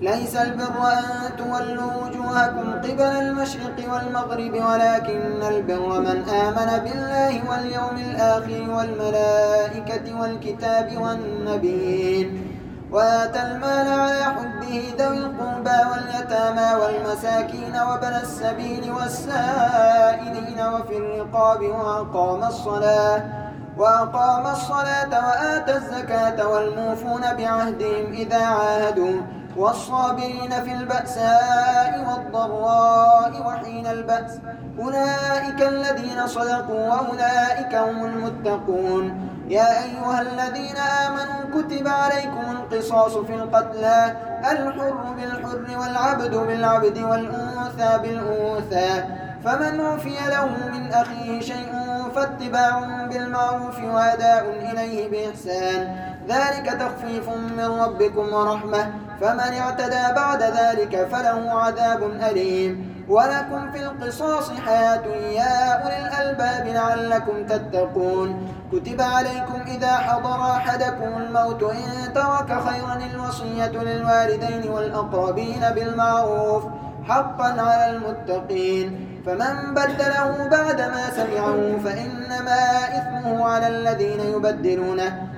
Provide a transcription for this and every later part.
ليس البر أن تولوا وجوهكم قبل المشرق والمغرب ولكن البر من آمن بالله واليوم الآخر والملائكة والكتاب والنبيين. وآتى المال على حبه ذوي القربى واليتامى والمساكين وبن السبيل والسائلين وفي الرقاب وأقام الصلاة وأقام الصلاة وآتى الزكاة والموفون بعهدهم إذا عاهدوا. والصابرين في البأساء والضراء وحين البأس. أولئك الذين صدقوا وأولئك هم المتقون. يا أيها الذين آمنوا كتب عليكم القصاص في القتلى. الحر بالحر والعبد بالعبد والأنثى بالأنثى. فمن عفي له من أخيه شيء فاتباع بالمعروف وأداء إليه بإحسان. ذلك تخفيف من ربكم ورحمة فمن اعتدى بعد ذلك فله عذاب أليم. ولكم في القصاص حياة يا أولي الألباب لعلكم تتقون. كتب عليكم إذا حضر أحدكم الموت إن ترك خيرا الوصية للوالدين والأقربين بالمعروف حقا على المتقين. فمن بدله بعدما سمعه فإنما إثمه على الذين يبدلونه.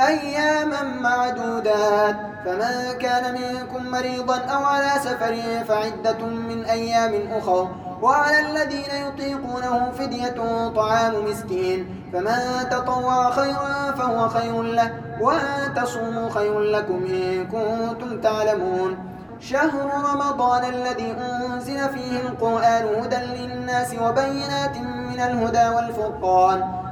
أياما معدودات. فمن كان منكم مريضا أو على سفر فعدة من أيام أخرى وعلى الذين يطيقونه فدية طعام مسكين. فمن تطوع خيرا فهو خير له. وأن تصوموا خير لكم إن كنتم تعلمون. شهر رمضان الذي أنزل فيه القرآن هدى للناس وبينات من الهدى والفرقان.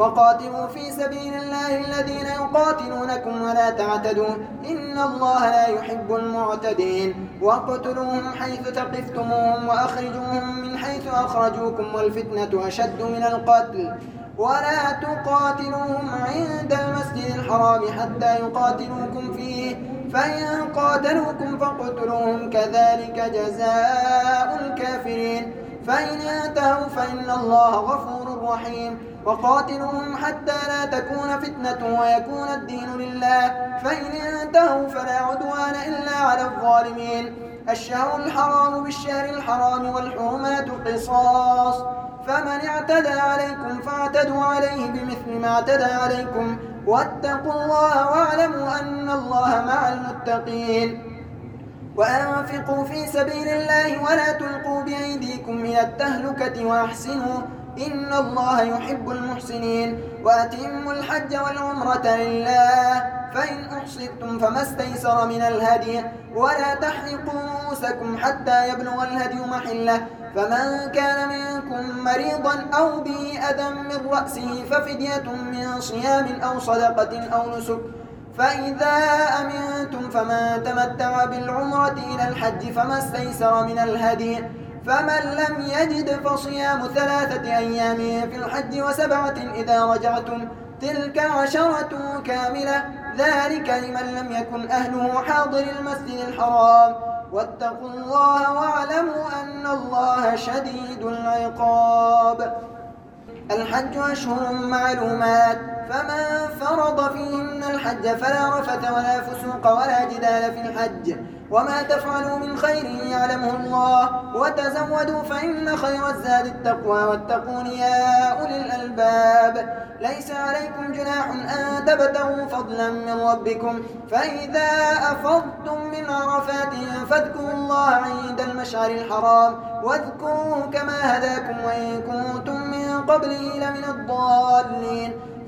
وقاتلوا في سبيل الله الذين يقاتلونكم ولا تعتدوا. إن الله لا يحب المعتدين. واقتلوهم حيث ثقفتموهم وأخرجوهم من حيث أخرجوكم والفتنة أشد من القتل. ولا تقاتلوهم عند المسجد الحرام حتى يقاتلوكم فيه. فإن قاتلوكم فاقتلوهم كذلك جزاء الكافرين. فإن انتهوا فإن الله غفور رحيم. وقاتلوهم حتى لا تكون فتنة ويكون الدين لله. فإن انتهوا فلا عدوان إلا على الظالمين. الشهر الحرام بالشهر الحرام والحرمات قصاص. فمن اعتدى عليكم فاعتدوا عليه بمثل ما اعتدى عليكم. واتقوا الله واعلموا أن الله مع المتقين. وأنفقوا في سبيل الله ولا تلقوا بأيديكم إلى التهلكة وأحسنوا إن الله يحب المحسنين وأتموا الحج والعمرة لله فإن أحصدتم فما استيسر من الهدي ولا تحرقوا رؤوسكم حتى يبلغ الهدي محله فمن كان منكم مريضا أو به أذى من رأسه ففدية من صيام أو صدقة أو نسك فإذا أمنتم فمن تمتع بالعمرة إلى الحج فما استيسر من الهدي فمن لم يجد فصيام ثلاثة أيام في الحج وسبعة إذا رجعتم تلك عشرة كاملة ذلك لمن لم يكن أهله حاضر المسجد الحرام واتقوا الله واعلموا أن الله شديد العقاب. الحج أشهر معلومات. فمن فرض فيهن الحج فلا رفث ولا فسوق ولا جدال في الحج. وما تفعلوا من خير يعلمه الله. وتزودوا فإن خير الزاد التقوى واتقون يا أولي الألباب. ليس عليكم جناح أن تبتغوا فضلا من ربكم. فإذا أفضتم من عرفات فاذكروا الله عند المشعر الحرام. واذكروه كما هداكم وإن كنتم من قبله لمن الضالين.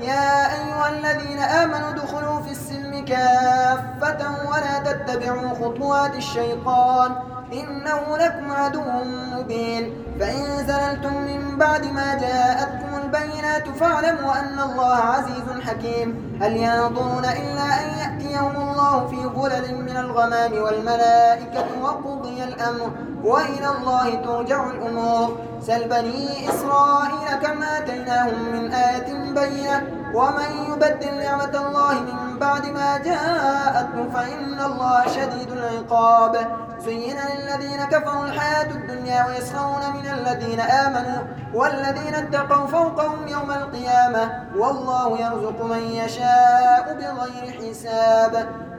يا أيها الذين آمنوا ادخلوا في السلم كافة ولا تتبعوا خطوات الشيطان إنه لكم عدو مبين. فإن زللتم من بعد ما جاءتكم البينات فاعلموا أن الله عزيز حكيم. هل ينظرون إلا أن يأتيهم الله في ظلل من الغمام والملائكة وقضي الأمر وإلى الله ترجع الأمور. سل بني إسرائيل كما آتيناهم من آية بينة. ومن يبدل نعمة الله من بعد ما جاءته فإن الله شديد العقاب. زين للذين كفروا الحياة الدنيا ويسخرون من الذين آمنوا والذين اتقوا فوقهم يوم القيامة. والله يرزق من يشاء بغير حساب.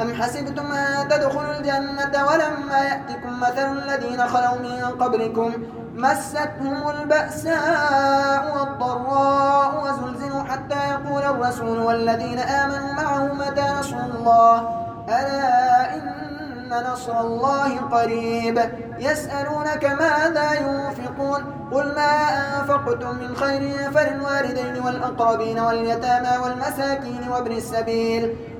أم حسبتم أن تدخلوا الجنة ولما يأتكم مثل الذين خلوا من قبلكم مستهم البأساء والضراء وزلزلوا حتى يقول الرسول والذين آمنوا معه متى نصر الله؟ ألا إن نصر الله قريب. يسألونك ماذا ينفقون؟ قل ما أنفقتم من خير فللوالدين والأقربين واليتامى والمساكين وابن السبيل.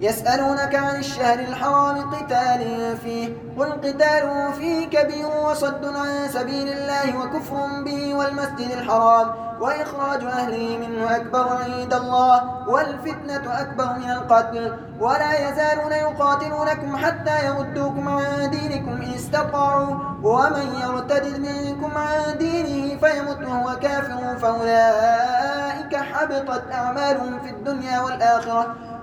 يسألونك عن الشهر الحرام قتال فيه قل قتال فيه كبير وصد عن سبيل الله وكفر به والمسجد الحرام وإخراج أهله منه أكبر عند الله والفتنة أكبر من القتل. ولا يزالون يقاتلونكم حتى يردوكم عن دينكم إن استطاعوا ومن يرتد منكم عن دينه فيمت وهو كافر فأولئك حبطت أعمالهم في الدنيا والآخرة.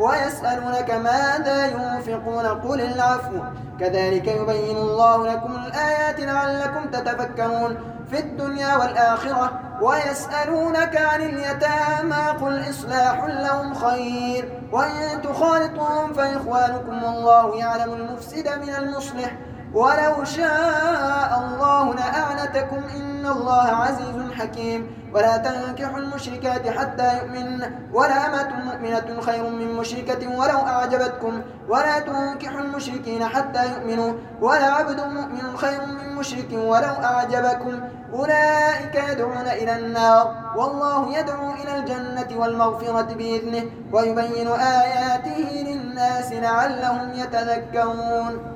ويسألونك ماذا ينفقون قل العفو. كذلك يبين الله لكم الآيات لعلكم تتفكرون في الدنيا والآخرة. ويسألونك عن اليتامى قل إصلاح لهم خير. وإن تخالطهم فإخوانكم والله يعلم المفسد من المصلح. ولو شاء الله لأعنتكم إن الله عزيز حكيم. ولا تنكحوا المشركات حتى يؤمن. ولا أمة مؤمنة خير من مشركة ولو أعجبتكم. ولا تنكحوا المشركين حتى يؤمنوا. ولا عبد مؤمن خير من مشرك ولو أعجبكم. أولئك يدعون إلى النار. والله يدعو إلى الجنة والمغفرة بإذنه. ويبين آياته للناس لعلهم يتذكرون.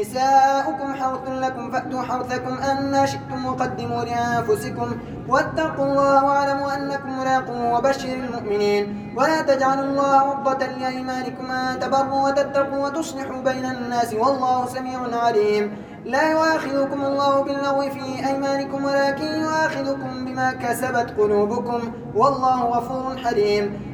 نساؤكم حرث لكم فأتوا حرثكم أن شئتم وقدموا لأنفسكم واتقوا الله واعلموا أنكم ملاقوه وبشر المؤمنين. ولا تجعلوا الله عرضة لأيمانكم أن تبروا وتتقوا وتصلحوا بين الناس والله سميع عليم. لا يؤاخذكم الله باللغو في أيمانكم ولكن يؤاخذكم بما كسبت قلوبكم. والله غفور حليم.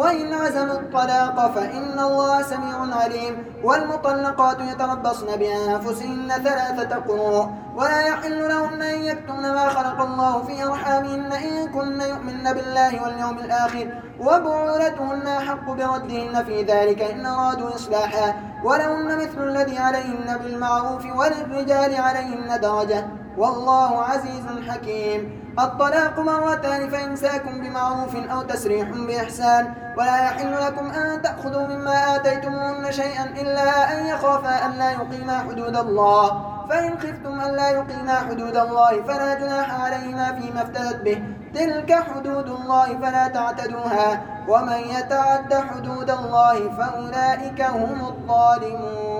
وإن عزموا الطلاق فإن الله سميع عليم والمطلقات يتربصن بأنفسهن ثلاثة قروء ولا يحل لهن أن يكتمن ما خلق الله في أرحامهن إن كن يؤمن بالله واليوم الآخر وبعولتهن أحق بردهن في ذلك إن أرادوا إصلاحا ولهن مثل الذي عليهن بالمعروف وللرجال عليهن درجة والله عزيز حكيم الطلاق مرتان فإمساكم بمعروف أو تسريح بإحسان ولا يحل لكم أن تأخذوا مما آتيتموهن شيئا إلا أن يخافا أن لا يقيما حدود الله. فإن خفتم أن لا يقيما حدود الله فلا جناح عليهما فيما افتدت به. تلك حدود الله فلا تعتدوها ومن يتعد حدود الله فأولئك هم الظالمون.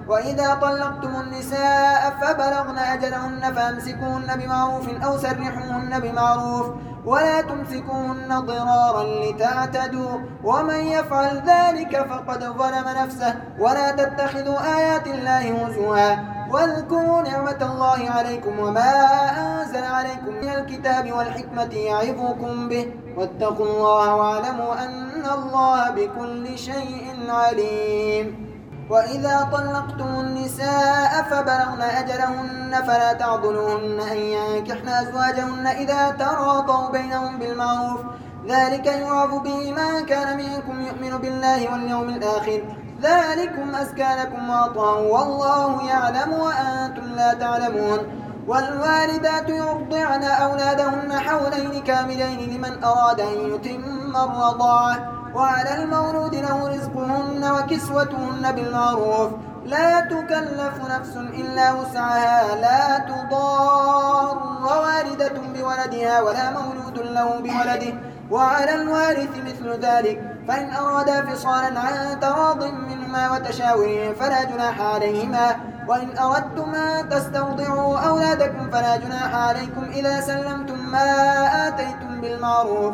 وإذا طلقتم النساء فبلغن أجلهن فأمسكوهن بمعروف أو سرحوهن بمعروف ولا تمسكوهن ضرارا لتعتدوا ومن يفعل ذلك فقد ظلم نفسه ولا تتخذوا آيات الله هزوا واذكروا نعمة الله عليكم وما أنزل عليكم من الكتاب والحكمة يعظكم به واتقوا الله واعلموا أن الله بكل شيء عليم وإذا طلقتم النساء فبلغن أجلهن فلا تعضلوهن أن ينكحن أزواجهن إذا تراضوا بينهم بالمعروف. ذلك يعظ به من كان منكم يؤمن بالله واليوم الآخر. ذلكم أزكى لكم وأطهر. والله يعلم وأنتم لا تعلمون. والوالدات يرضعن أولادهن حولين كاملين لمن أراد أن يتم الرضاعة. وعلى المولود له رزقهن وكسوتهن بالمعروف. لا تكلف نفس إلا وسعها. لا تضار والدة بولدها ولا مولود له بولده. وعلى الوارث مثل ذلك. فإن أرادا فصالا عن تراض منهما وتشاور فلا جناح عليهما. وإن أردتم أن تستوضعوا أولادكم فلا جناح عليكم إذا سلمتم ما آتيتم بالمعروف.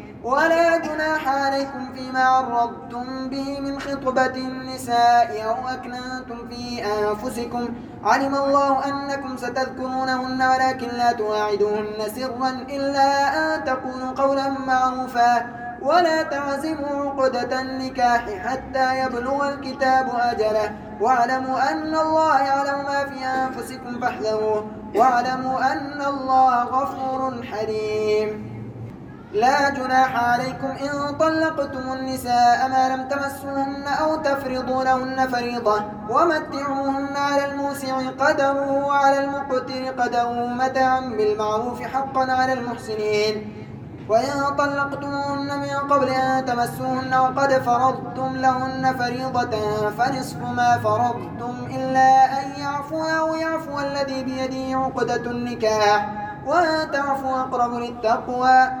ولا جناح عليكم فيما عرضتم به من خطبة النساء أو أكننتم في أنفسكم. علم الله أنكم ستذكرونهن ولكن لا تواعدوهن سرا إلا أن تقولوا قولا معروفا. ولا تعزموا عقدة النكاح حتى يبلغ الكتاب أجله. واعلموا أن الله يعلم ما في أنفسكم فاحذروه. واعلموا أن الله غفور حليم. لا جناح عليكم إن طلقتم النساء ما لم تمسوهن أو تفرضوا لهن فريضة ومتعوهن على الموسع قدره وعلى المقتر قدره متاعا بالمعروف حقا على المحسنين. وإن طلقتموهن من قبل أن تمسوهن وقد فرضتم لهن فريضة فنصف ما فرضتم إلا أن يعفو أو يعفو الذي بيده عقدة النكاح. وأن تعفوا أقرب للتقوى.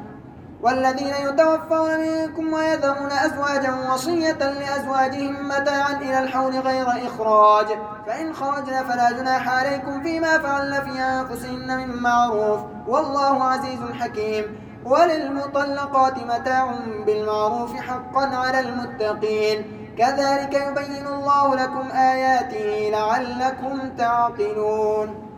والذين يتوفون منكم ويذرون أزواجا وصية لأزواجهم متاعا إلى الحول غير إخراج. فإن خرجنا فلا جناح عليكم فيما فعلن في أنفسهن من معروف. والله عزيز حكيم. وللمطلقات متاع بالمعروف حقا على المتقين. كذلك يبين الله لكم آياته لعلكم تعقلون.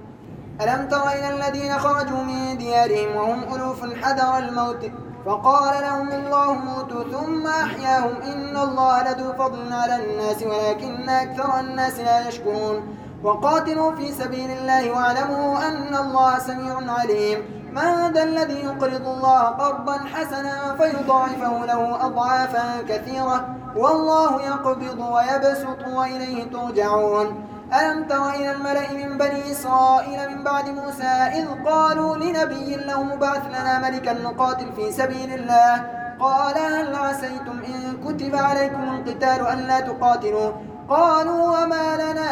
ألم تر إلى الذين خرجوا من ديارهم وهم ألوف حذر الموت فقال لهم الله موتوا ثم أحياهم. إن الله لذو فضل على الناس ولكن أكثر الناس لا يشكرون. وقاتلوا في سبيل الله واعلموا أن الله سميع عليم. من ذا الذي يقرض الله قرضا حسنا فيضاعفه له أضعافا كثيرة؟ والله يقبض ويبسط وإليه ترجعون. ألم تر إلى الملأ من بني إسرائيل من بعد موسى إذ قالوا لنبي له مبعث لنا ملكا نقاتل في سبيل الله؟ قال هل عسيتم إن كتب عليكم القتال ألا تقاتلوا؟ قالوا وما لنا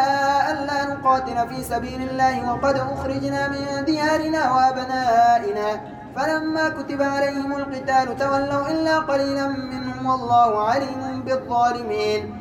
ألا نقاتل في سبيل الله وقد أخرجنا من ديارنا وأبنائنا. فلما كتب عليهم القتال تولوا إلا قليلا منهم والله عليم بالظالمين.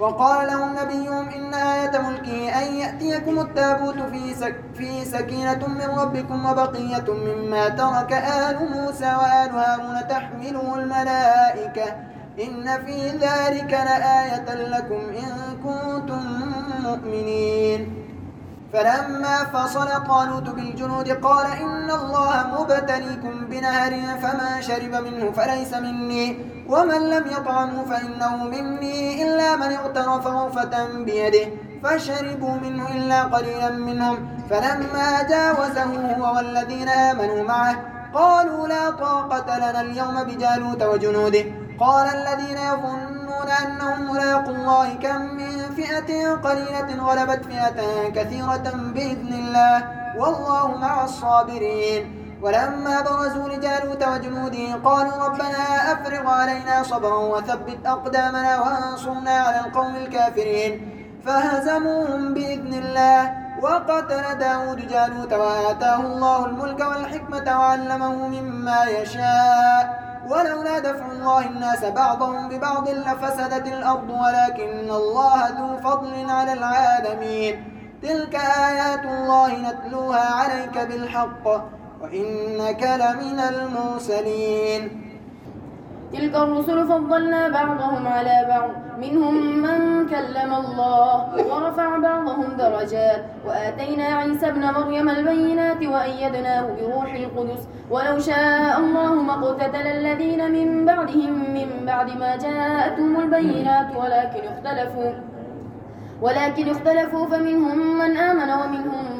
وقال لهم نبيهم إن آية ملكه أن يأتيكم التابوت في, سك في سكينة من ربكم وبقية مما ترك آل موسى وآل هارون تحمله الملائكة. إن في ذلك لآية لكم إن كنتم مؤمنين. فلما فصل طالوت بالجنود قال إن الله مبتليكم بنهر فما شرب منه فليس مني. ومن لم يطعمه فإنه مني إلا من اغترف غرفة بيده فشربوا منه إلا قليلا منهم. فلما جاوزه هو والذين آمنوا معه قالوا لا طاقة لنا اليوم بجالوت وجنوده. قال الذين يظنون أنهم ملاقوا الله كم من فئة قليلة غلبت فئة كثيرة بإذن الله. والله مع الصابرين. ولما برزوا لجالوت وجنوده قالوا ربنا أفرغ علينا صبرا وثبت أقدامنا وانصرنا على القوم الكافرين. فهزموهم بإذن الله وقتل داود جالوت وآتاه الله الملك والحكمة وعلمه مما يشاء. ولولا دفع الله الناس بعضهم ببعض لفسدت الأرض ولكن الله ذو فضل على العالمين. تلك آيات الله نتلوها عليك بالحق. وإنك لمن المرسلين. تلك الرسل فضلنا بعضهم على بعض. منهم من كلم الله ورفع بعضهم درجات. وآتينا عيسى ابن مريم البينات وأيدناه بروح القدس. ولو شاء الله ما اقتتل الذين من بعدهم من بعد ما جاءتهم البينات. ولكن اختلفوا. ولكن اختلفوا. فمنهم من آمن ومنهم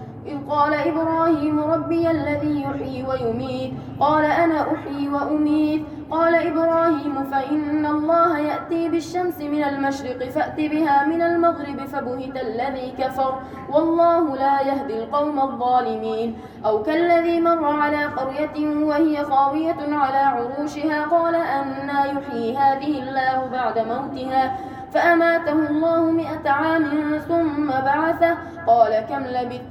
إذ قال إبراهيم ربي الذي يحيي ويميت قال أنا أحيي وأميت. قال إبراهيم فإن الله يأتي بالشمس من المشرق فأت بها من المغرب فبهت الذي كفر والله لا يهدي القوم الظالمين. أو كالذي مر على قرية وهي خاوية على عروشها قال أنا يحيي هذه الله بعد موتها فأماته الله مئة عام ثم بعثه. قال كم لبثت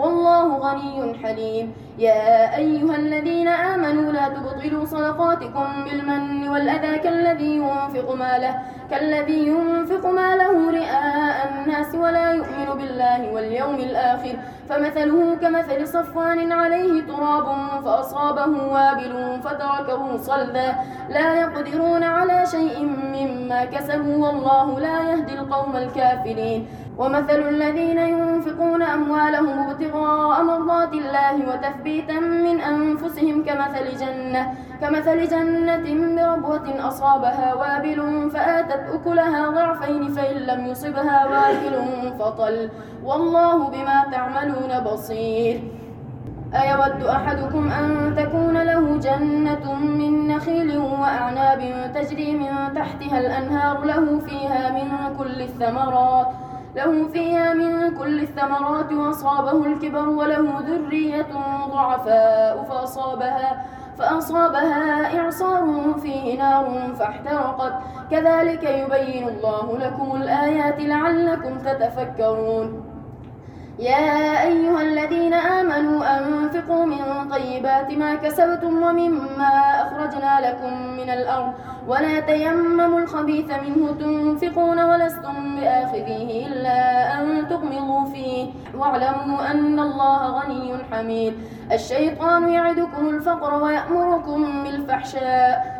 والله غني حليم. يا أيها الذين آمنوا لا تبطلوا صدقاتكم بالمن والأذى كالذي ينفق ماله كالذي ينفق ماله رئاء الناس ولا يؤمن بالله واليوم الآخر. فمثله كمثل صفوان عليه تراب فأصابه وابل فتركه صلدا. لا يقدرون على شيء مما كسبوا والله لا يهدي القوم الكافرين. ومثل الذين ينفقون أموالهم ابتغاء مرضات الله وتثبيتا من أنفسهم كمثل جنة كمثل جنة بربوة أصابها وابل فآتت أكلها ضعفين فإن لم يصبها وابل فطل. والله بما تعملون بصير. أيود أحدكم أن تكون له جنة من نخيل وأعناب تجري من تحتها الأنهار له فيها من كل الثمرات. له فيها من كل الثمرات وأصابه الكبر وله ذرية ضعفاء فأصابها فأصابها إعصار فيه نار فاحترقت. كذلك يبين الله لكم الآيات لعلكم تتفكرون. يا أيها الذين آمنوا أنفقوا من طيبات ما كسبتم ومما أخرجنا لكم من الأرض. ولا تيمموا الخبيث منه تنفقون ولستم بآخذيه إلا أن تغمضوا فيه. واعلموا أن الله غني حميد. الشيطان يعدكم الفقر ويأمركم بالفحشاء.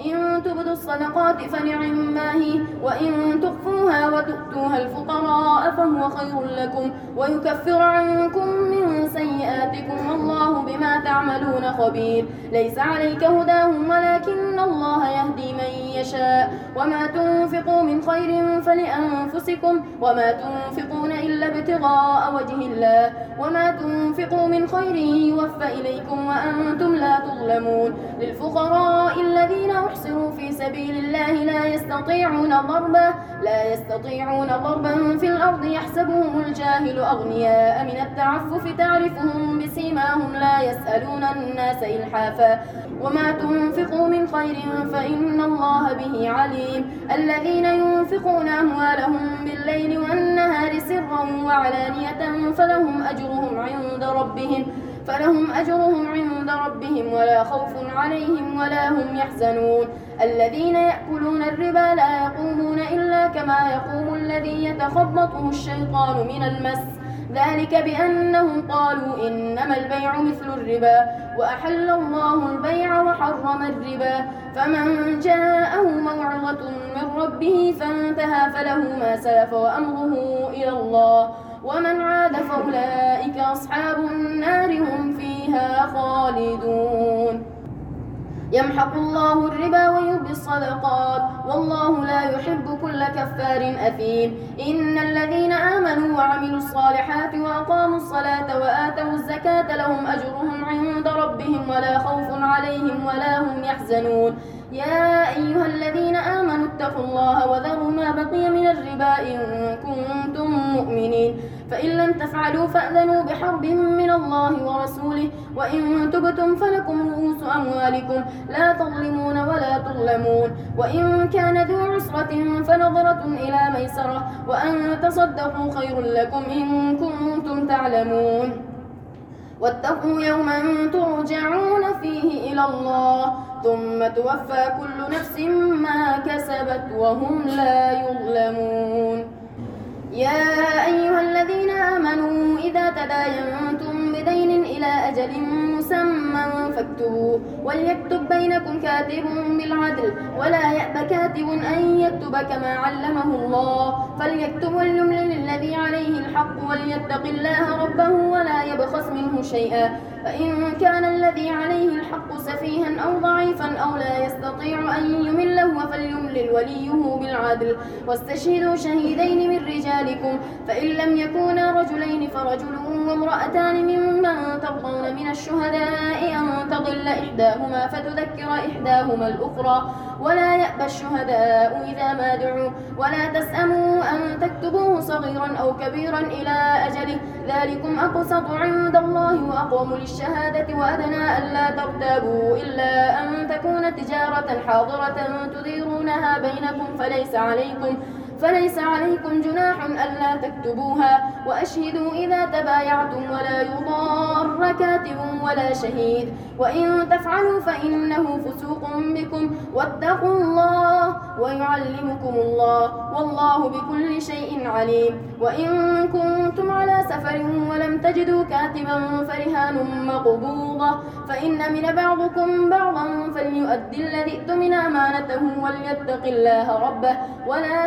إن تبدوا الصدقات فنعما هي وإن تخفوها وتؤتوها الفقراء فهو خير لكم ويكفر عنكم من سيئاتكم والله بما تعملون خبير. ليس عليك هداهم ولكن الله يهدي من يشاء. وما تنفقوا من خير فلأنفسكم وما تنفقون إلا ابتغاء وجه الله. وما تنفقوا من خير يوفى إليكم وأنتم لا تظلمون. للفقراء الذين أحصروا في سبيل الله لا يستطيعون ضربا لا يستطيعون ضربا في الأرض يحسبهم الجاهل أغنياء. من التعفف تعرفهم بسيماهم لا يسألون الناس إلحافا. وما تنفقوا من خير فإن الله به عليم. الذين ينفقون أموالهم بالليل والنهار سرا وعلانية فلهم أجرهم عند ربهم. فلهم أجرهم عند ربهم ولا خوف عليهم ولا هم يحزنون. الذين يأكلون الربا لا يقومون إلا كما يقوم الذي يتخبطه الشيطان من المس. ذلك بأنهم قالوا إنما البيع مثل الربا وأحل الله البيع وحرم الربا. فمن جاءه موعظة من ربه فانتهى فله ما سلف وأمره إلى الله. ومن عاد فأولئك أصحاب النار هم فيها خالدون. يمحق الله الربا ويربي الصدقات. والله لا يحب كل كفار أثيم. إن الذين آمنوا وعملوا الصالحات وأقاموا الصلاة وآتوا الزكاة لهم أجرهم عند ربهم ولا خوف عليهم ولا هم يحزنون. يا أيها الذين آمنوا اتقوا الله وذروا ما بقي من الربا إن كنتم مؤمنين فإن لم تفعلوا فأذنوا بحرب من الله ورسوله وإن تبتم فلكم رؤوس أموالكم لا تظلمون ولا تظلمون. وإن كان ذو عسرة فنظرة إلى ميسرة وأن تصدقوا خير لكم إن كنتم تعلمون. واتقوا يوما ترجعون فيه إلى الله ثم توفى كل نفس ما كسبت وهم لا يظلمون. يا أيها الذين آمنوا إذا تداينتم بدين إلى أجل مسمى فاكتبوه. وليكتب بينكم كاتب بالعدل ولا يأب كاتب أن يكتب كما علمه الله. فليكتب وليملل الذي عليه الحق وليتق الله ربه ولا يبخس منه شيئا. فإن كان الذي عليه الحق سفيها أو ضعيفا أو لا يستطيع أن يمله فليملل وليه بالعدل. واستشهدوا شهيدين من رجالكم فإن لم يكونا رجلين فرجل وامرأتان ممن ترضون من الشهداء أن تضل إحداهما فتذكر إحداهما الأخرى. ولا يأبى الشهداء إذا ما دعوا. ولا تسأموا أن تكتبوه صغيرا أو كبيرا إلى أجله. ذلكم أقسط عند الله وأقوم للشهادة وأدنى ألا ترتابوا إلا أن تكون تجارة حاضرة تديرونها بينكم فليس عليكم فليس عليكم جناح ألا تكتبوها وأشهدوا إذا تبايعتم ولا يضار كاتب ولا شهيد وإن تفعلوا فإنه فسوق بكم واتقوا الله ويعلمكم الله والله بكل شيء عليم وإن كنتم على سفر ولم تجدوا كاتبا فرهان مقبوضة فإن من بعضكم بعضا فليؤدي الذي ائتمن أمانته وليتق الله ربه ولا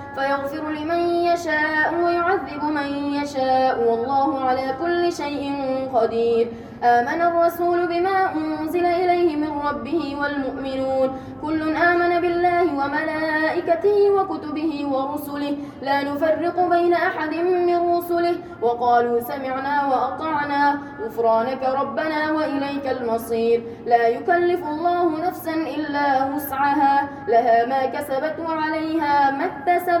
فيغفر لمن يشاء ويعذب من يشاء. والله على كل شيء قدير. آمن الرسول بما أنزل إليه من ربه والمؤمنون. كل آمن بالله وملائكته وكتبه ورسله. لا نفرق بين أحد من رسله. وقالوا سمعنا وأطعنا. غفرانك ربنا وإليك المصير. لا يكلف الله نفسا إلا وسعها. لها ما كسبت وعليها ما اكتسبت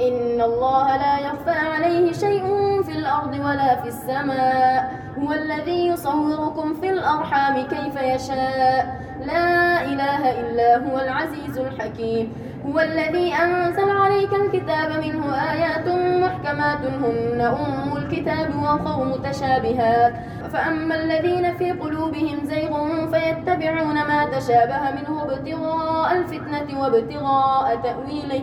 إن الله لا يخفى عليه شيء في الأرض ولا في السماء. هو الذي يصوركم في الأرحام كيف يشاء. لا إله إلا هو العزيز الحكيم. هو الذي أنزل عليك الكتاب منه آيات محكمات. هن أم الكتاب وأخر متشابهات فأما الذين في قلوبهم زيغ فيتبعون ما تشابه منه ابتغاء الفتنة وابتغاء تأويله.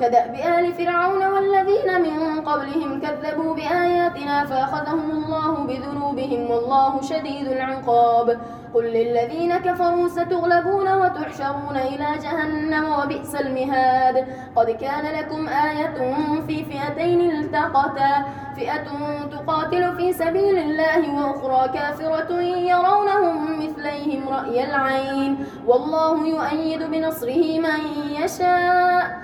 كدأب آل فرعون والذين من قبلهم كذبوا بآياتنا فأخذهم الله بذنوبهم والله شديد العقاب. قل للذين كفروا ستغلبون وتحشرون إلى جهنم وبئس المهاد. قد كان لكم آية في فئتين التقتا. فئة تقاتل في سبيل الله وأخرى كافرة يرونهم مثليهم رأي العين. والله يؤيد بنصره من يشاء.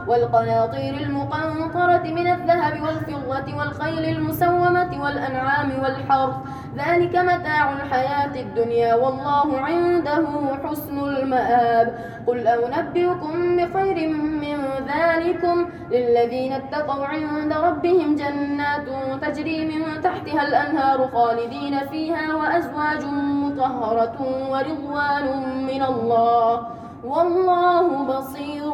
والقناطير المقنطرة من الذهب والفضة والخيل المسومة والأنعام والحرث. ذلك متاع الحياة الدنيا والله عنده حسن المآب. قل أنبئكم بخير من ذلكم. للذين اتقوا عند ربهم جنات تجري من تحتها الأنهار خالدين فيها وأزواج مطهرة ورضوان من الله. والله بصير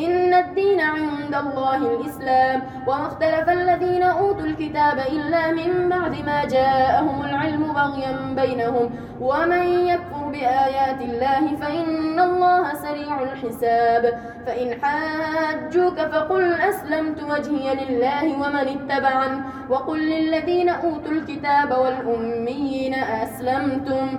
إن الدين عند الله الإسلام وما اختلف الذين أوتوا الكتاب إلا من بعد ما جاءهم العلم بغيا بينهم. ومن يكفر بآيات الله فإن الله سريع الحساب. فإن حاجوك فقل أسلمت وجهي لله ومن اتبعن وقل للذين أوتوا الكتاب والأميين أسلمتم.